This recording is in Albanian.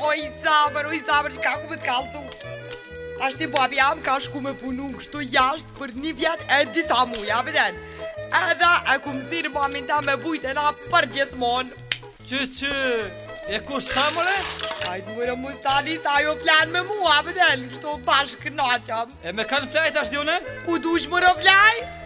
Oj i zabër, oj i zabër, që ka ku me të t'kalcu Ashtë i babi jam, ka shku me punu Kështu jashtë për një vjetë e disa mu, ja përden Edhe e ku më thirë mamin ta me bujtë e na për gjithmon Që që, e ku shta më le? A i duhe më stani sa jo flan me mua, ja përden Kështu bashkë në qëmë E me kanë flajt ashtë dhune? Ku dush më rë flajt?